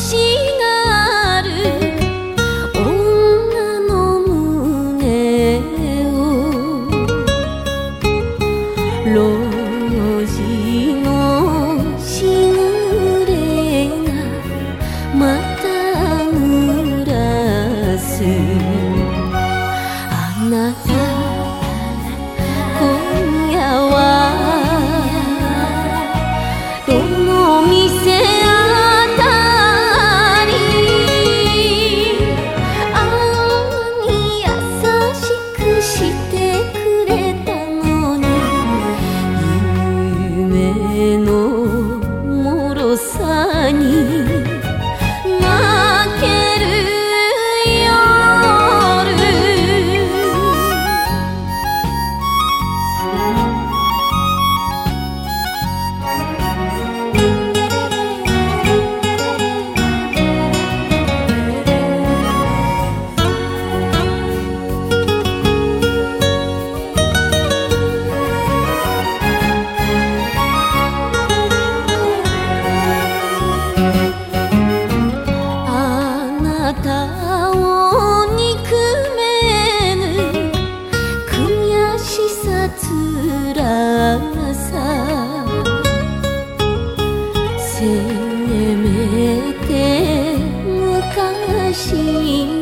心。めて昔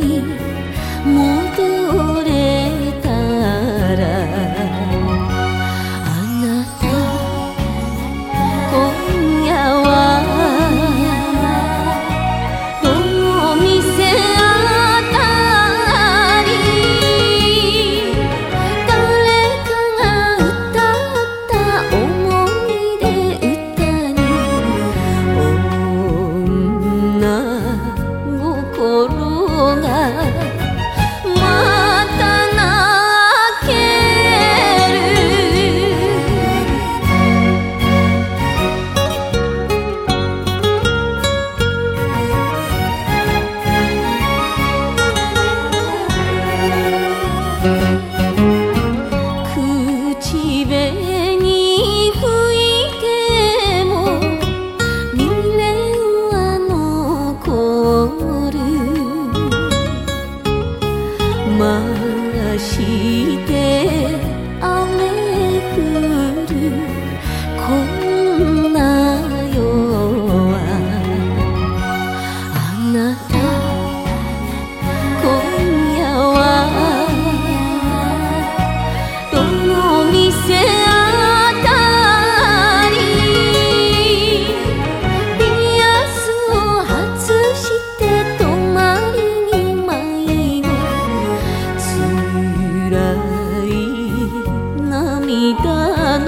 なた今夜はどの店あたりピアスを外して泊まりに迷子つらい涙の